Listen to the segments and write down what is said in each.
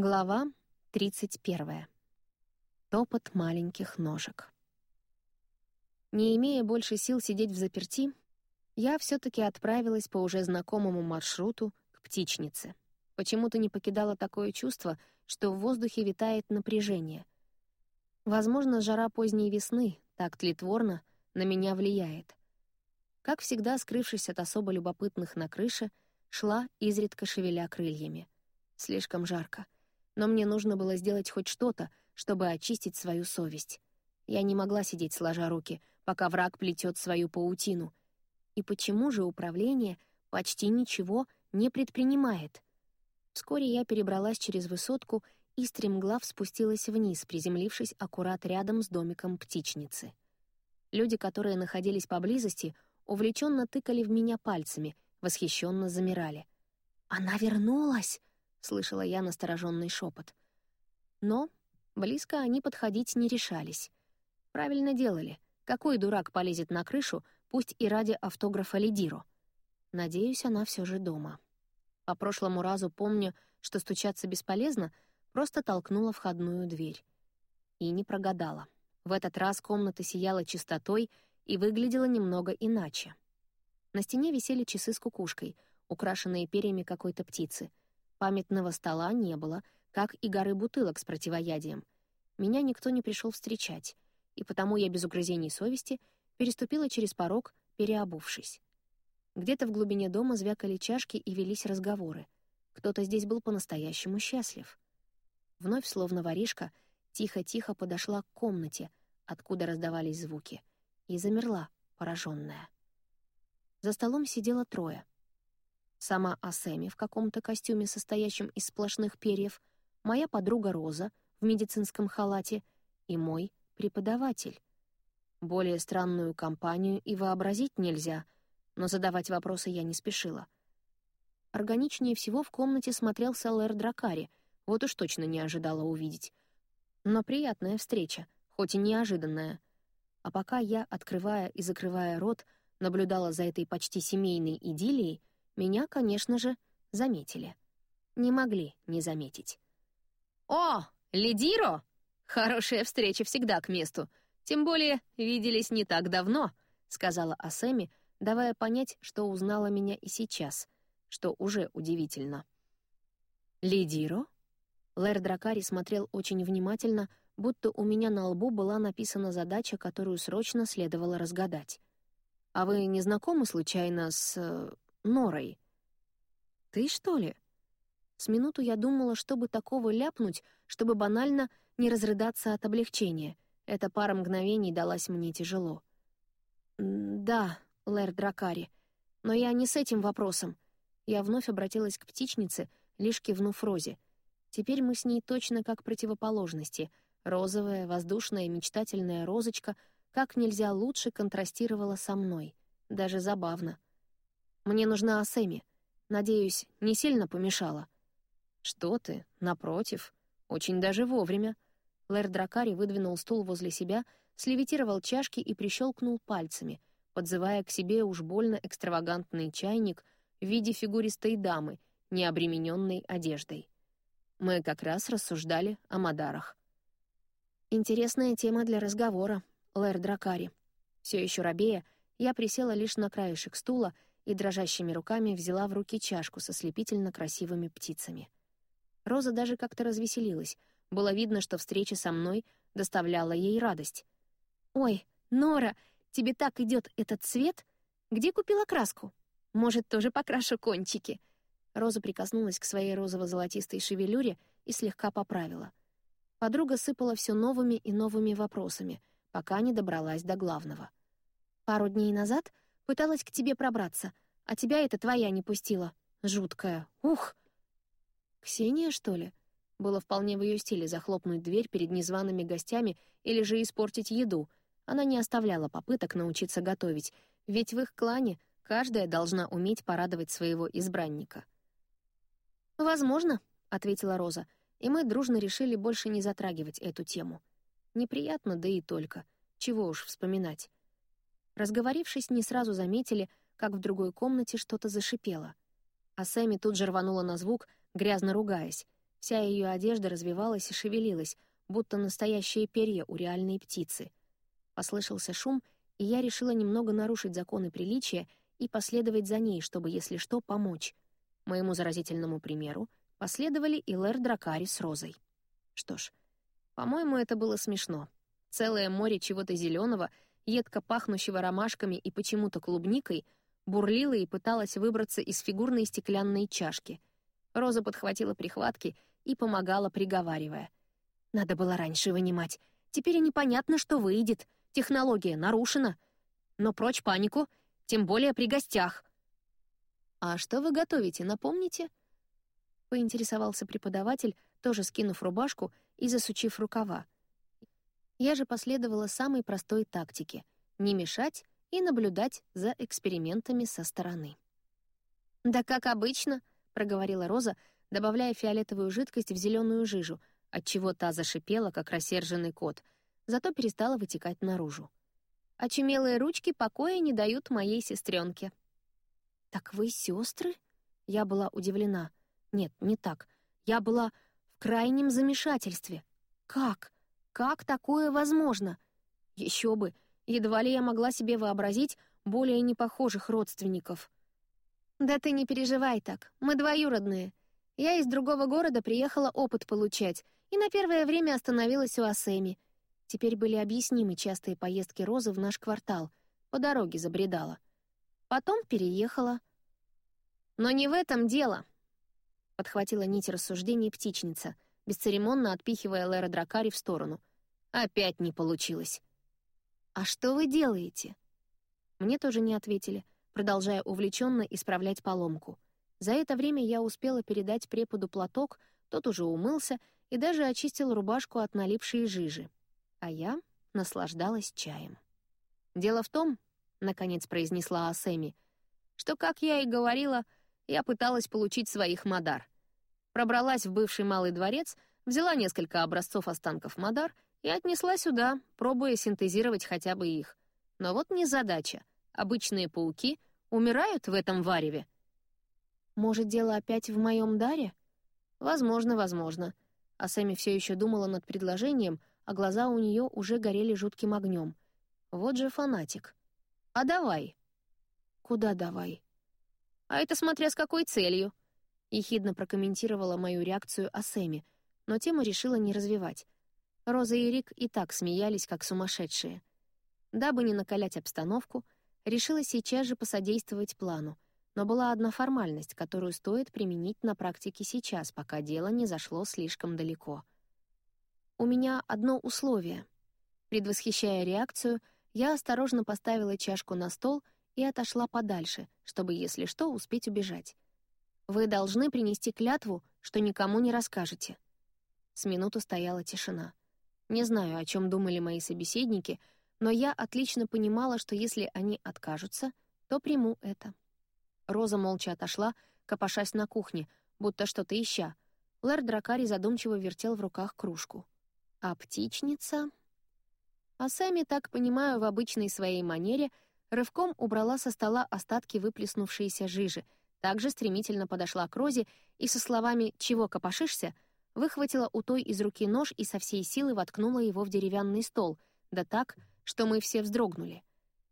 Глава 31. Топот маленьких ножек. Не имея больше сил сидеть в заперти, я все таки отправилась по уже знакомому маршруту к птичнице. Почему-то не покидало такое чувство, что в воздухе витает напряжение. Возможно, жара поздней весны так тлетворно на меня влияет. Как всегда, скрывшись от особо любопытных на крыше, шла, изредка шевеля крыльями. Слишком жарко — но мне нужно было сделать хоть что-то, чтобы очистить свою совесть. Я не могла сидеть сложа руки, пока враг плетет свою паутину. И почему же управление почти ничего не предпринимает? Вскоре я перебралась через высотку и стремглав спустилась вниз, приземлившись аккурат рядом с домиком птичницы. Люди, которые находились поблизости, увлеченно тыкали в меня пальцами, восхищенно замирали. «Она вернулась!» — слышала я настороженный шепот. Но близко они подходить не решались. Правильно делали. Какой дурак полезет на крышу, пусть и ради автографа Лидиро? Надеюсь, она все же дома. По прошлому разу помню, что стучаться бесполезно, просто толкнула входную дверь. И не прогадала. В этот раз комната сияла чистотой и выглядела немного иначе. На стене висели часы с кукушкой, украшенные перьями какой-то птицы — Памятного стола не было, как и горы бутылок с противоядием. Меня никто не пришел встречать, и потому я без угрызений совести переступила через порог, переобувшись. Где-то в глубине дома звякали чашки и велись разговоры. Кто-то здесь был по-настоящему счастлив. Вновь, словно воришка, тихо-тихо подошла к комнате, откуда раздавались звуки, и замерла, пораженная. За столом сидело трое. Сама Асеми в каком-то костюме, состоящем из сплошных перьев, моя подруга Роза в медицинском халате и мой преподаватель. Более странную компанию и вообразить нельзя, но задавать вопросы я не спешила. Органичнее всего в комнате смотрелся Лэр Дракари, вот уж точно не ожидала увидеть. Но приятная встреча, хоть и неожиданная. А пока я, открывая и закрывая рот, наблюдала за этой почти семейной идиллией, меня, конечно же, заметили. Не могли не заметить. «О, Лидиро! Хорошая встреча всегда к месту. Тем более виделись не так давно», — сказала Асеми, давая понять, что узнала меня и сейчас, что уже удивительно. «Лидиро?» Лэр Дракари смотрел очень внимательно, будто у меня на лбу была написана задача, которую срочно следовало разгадать. «А вы не знакомы случайно с... Норой. «Ты, что ли?» С минуту я думала, чтобы такого ляпнуть, чтобы банально не разрыдаться от облегчения. Эта пара мгновений далась мне тяжело. «Да, Лэр Дракари, но я не с этим вопросом». Я вновь обратилась к птичнице, лишь кивнув Розе. Теперь мы с ней точно как противоположности. Розовая, воздушная, мечтательная розочка как нельзя лучше контрастировала со мной. Даже забавно. Мне нужна Асеми. Надеюсь, не сильно помешала. Что ты, напротив, очень даже вовремя. Лэр Дракари выдвинул стул возле себя, слевитировал чашки и прищелкнул пальцами, подзывая к себе уж больно экстравагантный чайник в виде фигуристой дамы, не обремененной одеждой. Мы как раз рассуждали о Мадарах. Интересная тема для разговора, Лэр Дракари. Все еще рабея, я присела лишь на краешек стула и дрожащими руками взяла в руки чашку со слепительно красивыми птицами. Роза даже как-то развеселилась. Было видно, что встреча со мной доставляла ей радость. «Ой, Нора, тебе так идет этот цвет? Где купила краску? Может, тоже покрашу кончики?» Роза прикоснулась к своей розово-золотистой шевелюре и слегка поправила. Подруга сыпала все новыми и новыми вопросами, пока не добралась до главного. «Пару дней назад Пыталась к тебе пробраться, а тебя эта твоя не пустила. Жуткая. Ух!» «Ксения, что ли?» Было вполне в ее стиле захлопнуть дверь перед незваными гостями или же испортить еду. Она не оставляла попыток научиться готовить, ведь в их клане каждая должна уметь порадовать своего избранника. «Возможно», — ответила Роза, и мы дружно решили больше не затрагивать эту тему. Неприятно, да и только. Чего уж вспоминать. Разговорившись, не сразу заметили, как в другой комнате что-то зашипело. А Сэмми тут же рванула на звук, грязно ругаясь. Вся ее одежда развивалась и шевелилась, будто настоящие перья у реальной птицы. Послышался шум, и я решила немного нарушить законы приличия и последовать за ней, чтобы, если что, помочь. Моему заразительному примеру последовали и Лэр Дракари с Розой. Что ж, по-моему, это было смешно. Целое море чего-то зеленого, едко пахнущего ромашками и почему-то клубникой, бурлило и пыталось выбраться из фигурной стеклянной чашки. Роза подхватила прихватки и помогала, приговаривая. «Надо было раньше вынимать. Теперь и непонятно, что выйдет. Технология нарушена. Но прочь панику, тем более при гостях». «А что вы готовите, напомните?» — поинтересовался преподаватель, тоже скинув рубашку и засучив рукава. Я же последовала самой простой тактике — не мешать и наблюдать за экспериментами со стороны. «Да как обычно», — проговорила Роза, добавляя фиолетовую жидкость в зеленую жижу, отчего та зашипела, как рассерженный кот, зато перестала вытекать наружу. Очумелые ручки покоя не дают моей сестренке. «Так вы сестры? Я была удивлена. Нет, не так. Я была в крайнем замешательстве. Как? Как такое возможно? Еще бы, едва ли я могла себе вообразить более непохожих родственников. «Да ты не переживай так, мы двоюродные. Я из другого города приехала опыт получать и на первое время остановилась у Асеми. Теперь были объяснимы частые поездки Розы в наш квартал, по дороге забредала. Потом переехала. Но не в этом дело, — подхватила нить рассуждений птичница, бесцеремонно отпихивая Лера Дракари в сторону. Опять не получилось. «А что вы делаете?» Мне тоже не ответили, продолжая увлеченно исправлять поломку. За это время я успела передать преподу платок, тот уже умылся и даже очистил рубашку от налипшей жижи. А я наслаждалась чаем. «Дело в том», — наконец произнесла Асеми, «что, как я и говорила, я пыталась получить своих Мадар. Пробралась в бывший Малый дворец, взяла несколько образцов останков Мадар — и отнесла сюда, пробуя синтезировать хотя бы их. Но вот не задача. Обычные пауки умирают в этом вареве. Может, дело опять в моем даре? Возможно, возможно. А Сэмми все еще думала над предложением, а глаза у нее уже горели жутким огнем. Вот же фанатик. А давай. Куда давай? А это смотря с какой целью. Ехидно прокомментировала мою реакцию Асэми, но тему решила не развивать. Роза и Рик и так смеялись, как сумасшедшие. Дабы не накалять обстановку, решила сейчас же посодействовать плану, но была одна формальность, которую стоит применить на практике сейчас, пока дело не зашло слишком далеко. «У меня одно условие». Предвосхищая реакцию, я осторожно поставила чашку на стол и отошла подальше, чтобы, если что, успеть убежать. «Вы должны принести клятву, что никому не расскажете». С минуту стояла тишина. Не знаю, о чем думали мои собеседники, но я отлично понимала, что если они откажутся, то приму это. Роза молча отошла, копошась на кухне, будто что-то ища. Лэр Дракари задумчиво вертел в руках кружку. А птичница... А сами, так понимаю, в обычной своей манере рывком убрала со стола остатки выплеснувшейся жижи, также стремительно подошла к Розе и со словами «Чего копошишься?» Выхватила у той из руки нож и со всей силы воткнула его в деревянный стол, да так, что мы все вздрогнули.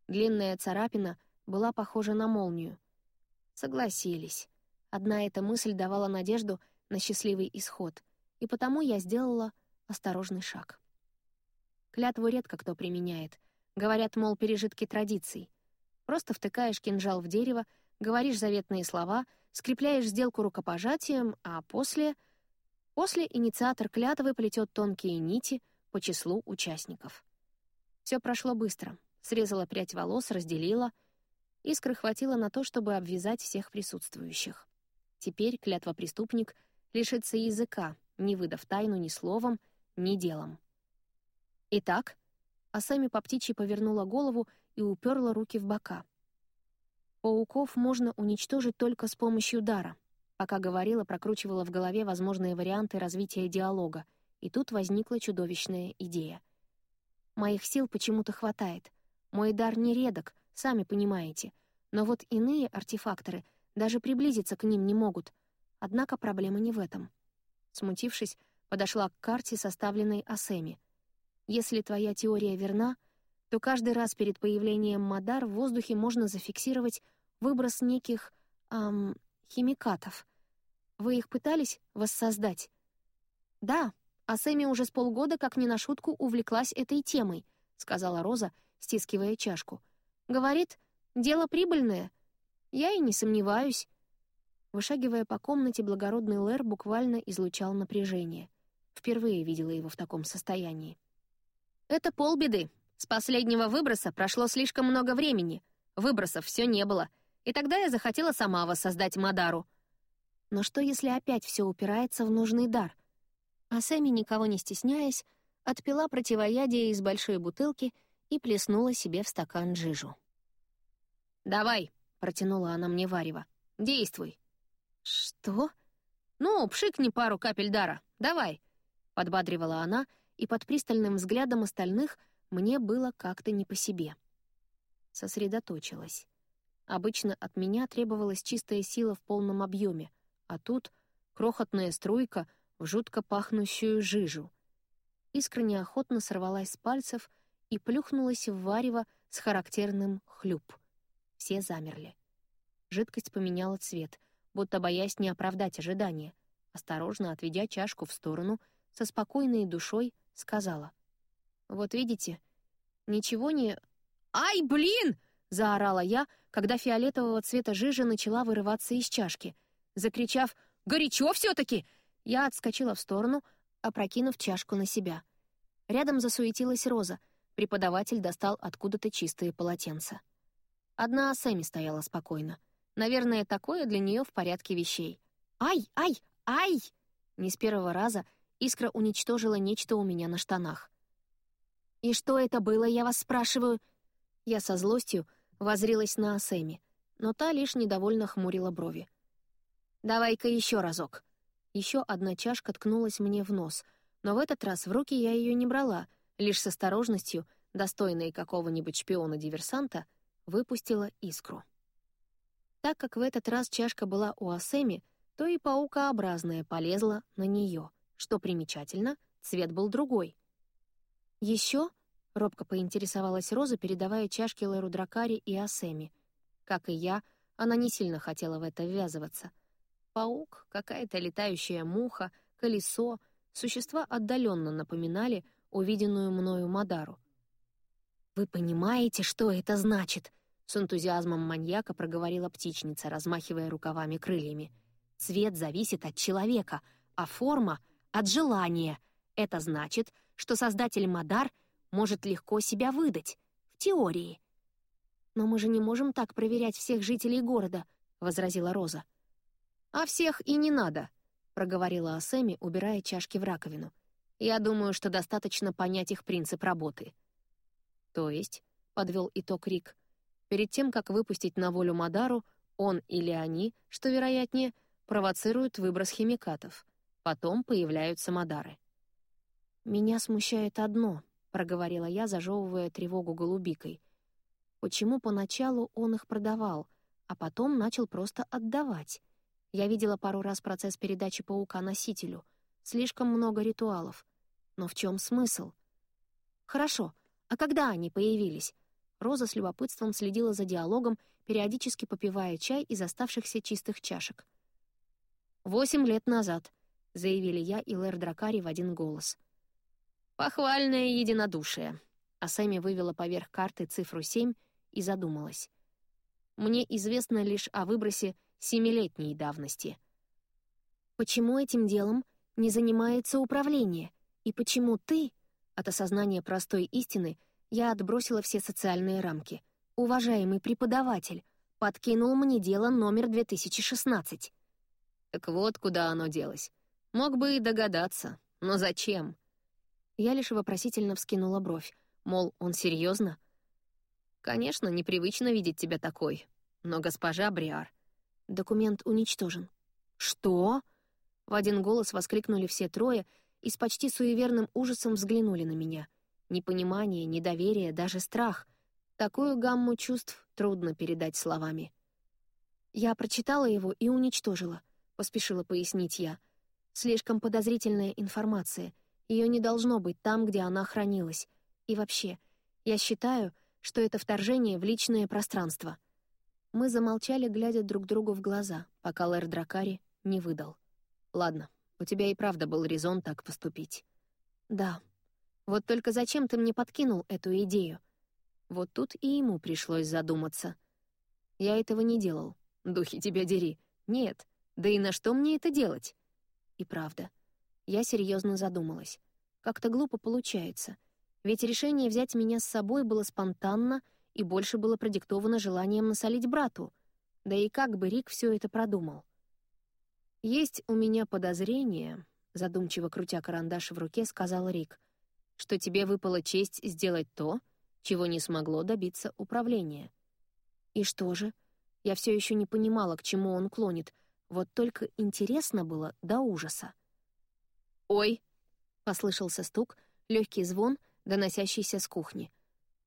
Длинная царапина была похожа на молнию. Согласились. Одна эта мысль давала надежду на счастливый исход, и потому я сделала осторожный шаг. Клятву редко кто применяет. Говорят, мол, пережитки традиций. Просто втыкаешь кинжал в дерево, говоришь заветные слова, скрепляешь сделку рукопожатием, а после — После инициатор клятвы плетет тонкие нити по числу участников. Все прошло быстро. Срезала прядь волос, разделила. Искры хватило на то, чтобы обвязать всех присутствующих. Теперь клятва преступник лишится языка, не выдав тайну ни словом, ни делом. Итак, а сами по птичьи повернула голову и уперла руки в бока. Пауков можно уничтожить только с помощью дара — Пока говорила, прокручивала в голове возможные варианты развития диалога, и тут возникла чудовищная идея. Моих сил почему-то хватает. Мой дар не редок, сами понимаете. Но вот иные артефакторы даже приблизиться к ним не могут. Однако проблема не в этом. Смутившись, подошла к карте, составленной Асеми. Если твоя теория верна, то каждый раз перед появлением Мадар в воздухе можно зафиксировать выброс неких, эм, химикатов. Вы их пытались воссоздать? Да, а Сэмми уже с полгода как не на шутку увлеклась этой темой, сказала Роза, стискивая чашку. Говорит, дело прибыльное. Я и не сомневаюсь. Вышагивая по комнате, благородный Лэр буквально излучал напряжение. Впервые видела его в таком состоянии. «Это полбеды. С последнего выброса прошло слишком много времени. Выбросов все не было. И тогда я захотела сама воссоздать Мадару. Но что, если опять все упирается в нужный дар? А Сэмми, никого не стесняясь, отпила противоядие из большой бутылки и плеснула себе в стакан жижу. «Давай», — протянула она мне варево, — «действуй». «Что?» «Ну, пшикни пару капель дара, давай», — подбадривала она, и под пристальным взглядом остальных мне было как-то не по себе. Сосредоточилась. Обычно от меня требовалась чистая сила в полном объеме, а тут крохотная струйка в жутко пахнущую жижу. Искра неохотно сорвалась с пальцев и плюхнулась в варево с характерным хлюп. Все замерли. Жидкость поменяла цвет, будто боясь не оправдать ожидания. Осторожно отведя чашку в сторону, со спокойной душой сказала. «Вот видите, ничего не...» «Ай, блин!» — заорала я, когда фиолетового цвета жижа начала вырываться из чашки. Закричав «Горячо все-таки!», я отскочила в сторону, опрокинув чашку на себя. Рядом засуетилась Роза. Преподаватель достал откуда-то чистые полотенца. Одна Сэмми стояла спокойно. Наверное, такое для нее в порядке вещей. «Ай, ай, ай!» Не с первого раза искра уничтожила нечто у меня на штанах. «И что это было, я вас спрашиваю?» Я со злостью возрилась на Асэми, но та лишь недовольно хмурила брови. «Давай-ка еще разок». Еще одна чашка ткнулась мне в нос, но в этот раз в руки я ее не брала, лишь с осторожностью, достойной какого-нибудь шпиона-диверсанта, выпустила искру. Так как в этот раз чашка была у Асэми, то и паукообразная полезла на нее. Что примечательно, цвет был другой. Еще Робко поинтересовалась Роза, передавая чашки Леру Дракари и Асеми. Как и я, она не сильно хотела в это ввязываться. Паук, какая-то летающая муха, колесо, существа отдаленно напоминали увиденную мною Мадару. «Вы понимаете, что это значит?» — с энтузиазмом маньяка проговорила птичница, размахивая рукавами крыльями. «Цвет зависит от человека, а форма — от желания. Это значит, что создатель Мадар — может легко себя выдать, в теории. «Но мы же не можем так проверять всех жителей города», — возразила Роза. «А всех и не надо», — проговорила Асэми, убирая чашки в раковину. «Я думаю, что достаточно понять их принцип работы». «То есть», — подвел итог Рик, «перед тем, как выпустить на волю Мадару, он или они, что вероятнее, провоцируют выброс химикатов. Потом появляются Мадары». «Меня смущает одно», проговорила я, зажевывая тревогу голубикой. Почему поначалу он их продавал, а потом начал просто отдавать? Я видела пару раз процесс передачи паука носителю. Слишком много ритуалов. Но в чем смысл? Хорошо, а когда они появились? Роза с любопытством следила за диалогом, периодически попивая чай из оставшихся чистых чашек. «Восемь лет назад», — заявили я и Лэр Дракари в один голос. Похвальное единодушие. А Сэмми вывела поверх карты цифру 7 и задумалась. Мне известно лишь о выбросе семилетней давности. Почему этим делом не занимается управление? И почему ты, от осознания простой истины, я отбросила все социальные рамки, уважаемый преподаватель, подкинул мне дело номер 2016? Так вот, куда оно делось. Мог бы и догадаться. Но зачем? Я лишь вопросительно вскинула бровь, мол, он серьезно? «Конечно, непривычно видеть тебя такой. Но госпожа Бриар...» «Документ уничтожен». «Что?» В один голос воскликнули все трое и с почти суеверным ужасом взглянули на меня. Непонимание, недоверие, даже страх. Такую гамму чувств трудно передать словами. «Я прочитала его и уничтожила», — поспешила пояснить я. Слишком подозрительная информация. Ее не должно быть там, где она хранилась. И вообще, я считаю, что это вторжение в личное пространство. Мы замолчали, глядя друг другу в глаза, пока Лэр Дракари не выдал. «Ладно, у тебя и правда был резон так поступить». «Да. Вот только зачем ты мне подкинул эту идею?» Вот тут и ему пришлось задуматься. «Я этого не делал. Духи тебя дери. Нет. Да и на что мне это делать?» И правда. Я серьезно задумалась. Как-то глупо получается. Ведь решение взять меня с собой было спонтанно и больше было продиктовано желанием насолить брату. Да и как бы Рик все это продумал? «Есть у меня подозрение», — задумчиво крутя карандаш в руке, сказал Рик, «что тебе выпала честь сделать то, чего не смогло добиться управления». «И что же?» Я все еще не понимала, к чему он клонит, вот только интересно было до ужаса. «Ой!» — послышался стук, легкий звон, доносящийся с кухни.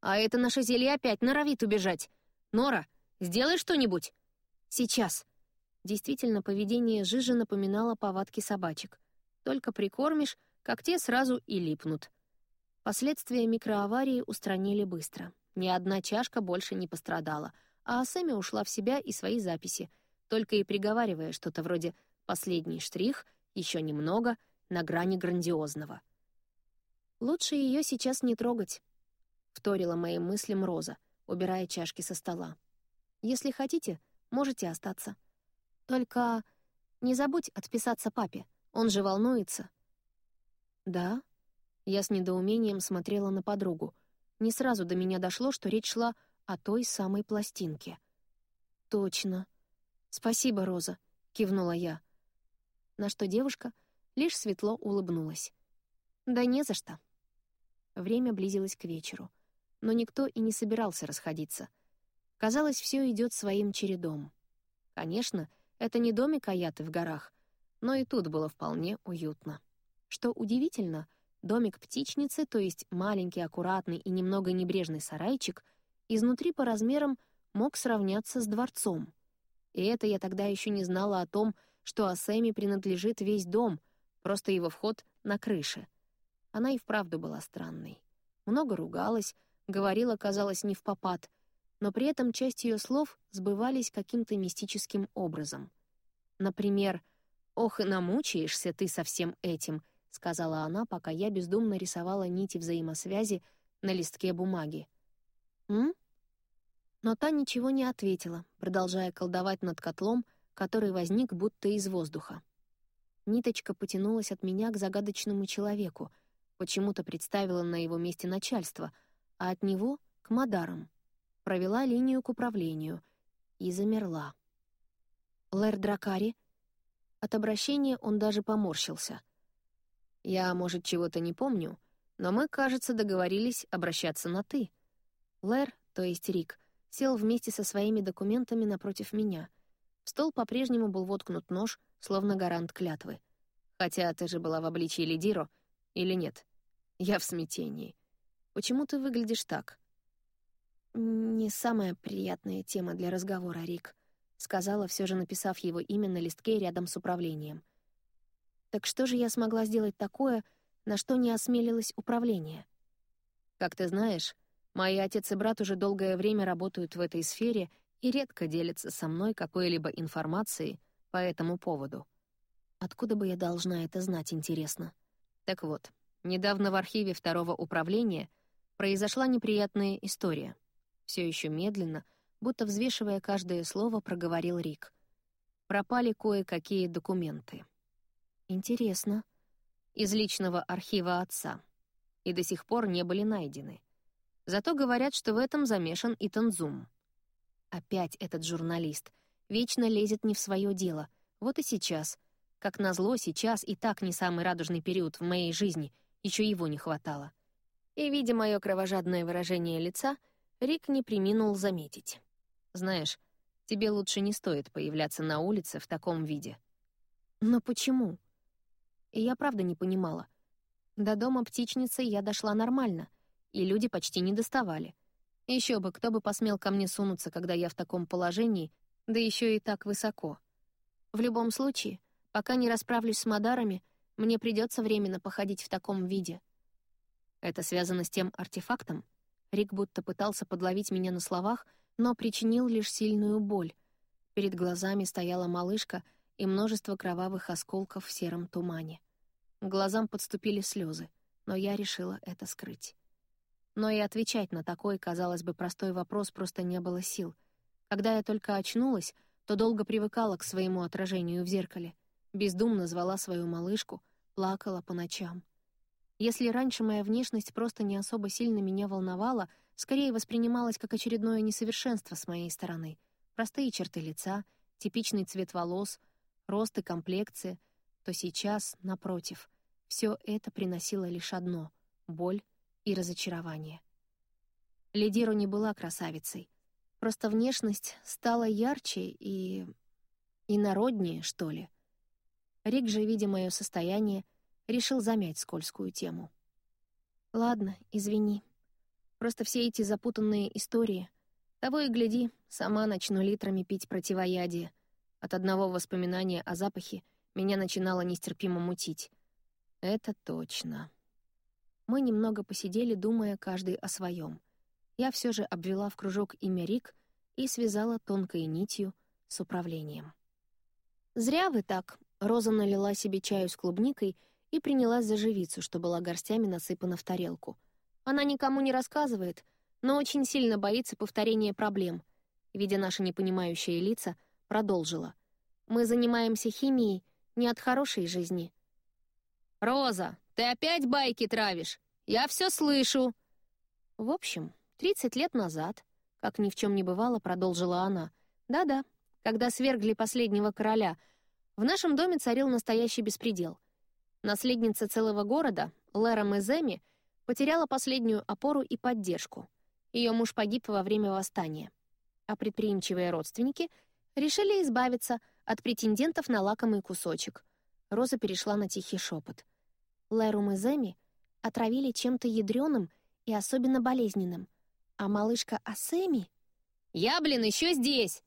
«А это наше зелье опять норовит убежать! Нора, сделай что-нибудь!» «Сейчас!» Действительно, поведение Жижи напоминало повадки собачек. Только прикормишь, как те сразу и липнут. Последствия микроаварии устранили быстро. Ни одна чашка больше не пострадала, а Сэмми ушла в себя и свои записи, только и приговаривая что-то вроде «последний штрих», «еще немного», на грани грандиозного. «Лучше ее сейчас не трогать», — вторила моим мыслям Роза, убирая чашки со стола. «Если хотите, можете остаться». Только не забудь отписаться папе, он же волнуется». «Да?» Я с недоумением смотрела на подругу. Не сразу до меня дошло, что речь шла о той самой пластинке. «Точно. Спасибо, Роза», — кивнула я. На что девушка лишь светло улыбнулась. «Да не за что». Время близилось к вечеру, но никто и не собирался расходиться. Казалось, все идет своим чередом. Конечно, это не домик Аяты в горах, но и тут было вполне уютно. Что удивительно, домик птичницы, то есть маленький, аккуратный и немного небрежный сарайчик, изнутри по размерам мог сравняться с дворцом. И это я тогда еще не знала о том, что Асэми принадлежит весь дом, просто его вход на крыше. Она и вправду была странной. Много ругалась, говорила, казалось, не в попад, но при этом часть ее слов сбывались каким-то мистическим образом. Например, «Ох, и намучаешься ты со всем этим», — сказала она, пока я бездумно рисовала нити взаимосвязи на листке бумаги. «М?» Но та ничего не ответила, продолжая колдовать над котлом, который возник будто из воздуха. Ниточка потянулась от меня к загадочному человеку, почему-то представила на его месте начальство, а от него — к Мадарам провела линию к управлению и замерла. «Лэр Дракари?» От обращения он даже поморщился. «Я, может, чего-то не помню, но мы, кажется, договорились обращаться на «ты». Лэр, то есть Рик, сел вместе со своими документами напротив меня. В стол по-прежнему был воткнут нож, словно гарант клятвы. Хотя ты же была в обличии Лидиро, или нет? Я в смятении. Почему ты выглядишь так? «Не самая приятная тема для разговора, Рик», — сказала, все же написав его имя на листке рядом с управлением. «Так что же я смогла сделать такое, на что не осмелилось управление?» «Как ты знаешь, мои отец и брат уже долгое время работают в этой сфере и редко делятся со мной какой-либо информацией по этому поводу. Откуда бы я должна это знать, интересно? Так вот, недавно в архиве второго управления произошла неприятная история — все еще медленно, будто взвешивая каждое слово, проговорил Рик. Пропали кое-какие документы. Интересно. Из личного архива отца. И до сих пор не были найдены. Зато говорят, что в этом замешан и Танзум. Опять этот журналист. Вечно лезет не в свое дело. Вот и сейчас. Как назло, сейчас и так не самый радужный период в моей жизни. Еще его не хватало. И, видя мое кровожадное выражение лица, Рик не приминул заметить. «Знаешь, тебе лучше не стоит появляться на улице в таком виде». «Но почему?» И я правда не понимала. До дома птичницы я дошла нормально, и люди почти не доставали. Еще бы, кто бы посмел ко мне сунуться, когда я в таком положении, да еще и так высоко. В любом случае, пока не расправлюсь с Мадарами, Мне придется временно походить в таком виде. Это связано с тем артефактом? Рик будто пытался подловить меня на словах, но причинил лишь сильную боль. Перед глазами стояла малышка и множество кровавых осколков в сером тумане. К глазам подступили слезы, но я решила это скрыть. Но и отвечать на такой, казалось бы, простой вопрос просто не было сил. Когда я только очнулась, то долго привыкала к своему отражению в зеркале, бездумно звала свою малышку, плакала по ночам. Если раньше моя внешность просто не особо сильно меня волновала, скорее воспринималась как очередное несовершенство с моей стороны. Простые черты лица, типичный цвет волос, рост и комплекция, то сейчас, напротив, все это приносило лишь одно — боль и разочарование. Лидиру не была красавицей. Просто внешность стала ярче и... и народнее, что ли. Рик же, видя мое состояние, решил замять скользкую тему. «Ладно, извини. Просто все эти запутанные истории. Того и гляди, сама начну литрами пить противоядие. От одного воспоминания о запахе меня начинало нестерпимо мутить. Это точно». Мы немного посидели, думая каждый о своем. Я все же обвела в кружок имя Рик и связала тонкой нитью с управлением. «Зря вы так», — Роза налила себе чаю с клубникой — и принялась за живицу, что была горстями насыпана в тарелку. Она никому не рассказывает, но очень сильно боится повторения проблем. Видя наши непонимающие лица, продолжила. «Мы занимаемся химией не от хорошей жизни». «Роза, ты опять байки травишь? Я все слышу!» В общем, 30 лет назад, как ни в чем не бывало, продолжила она. «Да-да, когда свергли последнего короля, в нашем доме царил настоящий беспредел — Наследница целого города, Лера Меземи, потеряла последнюю опору и поддержку. Ее муж погиб во время восстания. А предприимчивые родственники решили избавиться от претендентов на лакомый кусочек. Роза перешла на тихий шепот. Леру Меземи отравили чем-то ядреным и особенно болезненным. А малышка Асеми... «Я, блин, еще здесь!»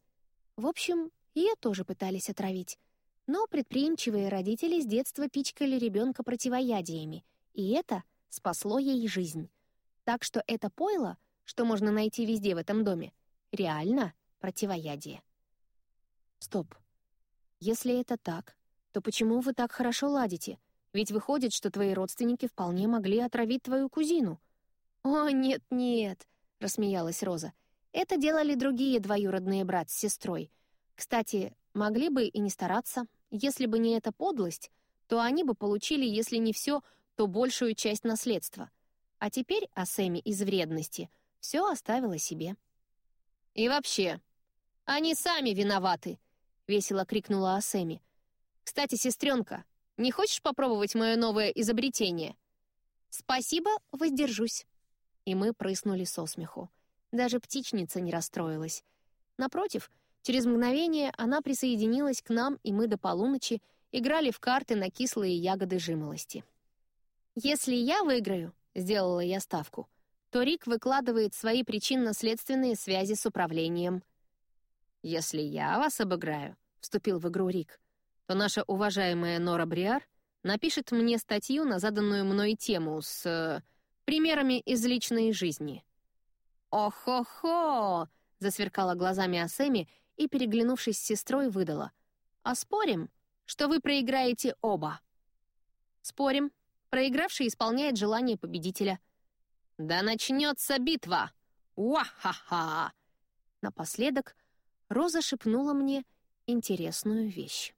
В общем, ее тоже пытались отравить. Но предприимчивые родители с детства пичкали ребенка противоядиями, и это спасло ей жизнь. Так что это пойло, что можно найти везде в этом доме, реально противоядие. Стоп. Если это так, то почему вы так хорошо ладите? Ведь выходит, что твои родственники вполне могли отравить твою кузину. «О, нет-нет», — рассмеялась Роза. «Это делали другие двоюродные брат с сестрой. Кстати, Могли бы и не стараться. Если бы не эта подлость, то они бы получили, если не все, то большую часть наследства. А теперь о Сэме из вредности все оставила себе. «И вообще, они сами виноваты!» — весело крикнула Асэми. «Кстати, сестренка, не хочешь попробовать мое новое изобретение?» «Спасибо, воздержусь». И мы прыснули со смеху. Даже птичница не расстроилась. Напротив — Через мгновение она присоединилась к нам, и мы до полуночи играли в карты на кислые ягоды жимолости. «Если я выиграю», — сделала я ставку, то Рик выкладывает свои причинно-следственные связи с управлением. «Если я вас обыграю», — вступил в игру Рик, то наша уважаемая Нора Бриар напишет мне статью на заданную мной тему с э, примерами из личной жизни. «О-хо-хо!» — засверкала глазами Асеми и, переглянувшись с сестрой, выдала. «А спорим, что вы проиграете оба?» «Спорим. Проигравший исполняет желание победителя». «Да начнется битва! Уа-ха-ха!» Напоследок Роза шепнула мне интересную вещь.